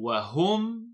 وهم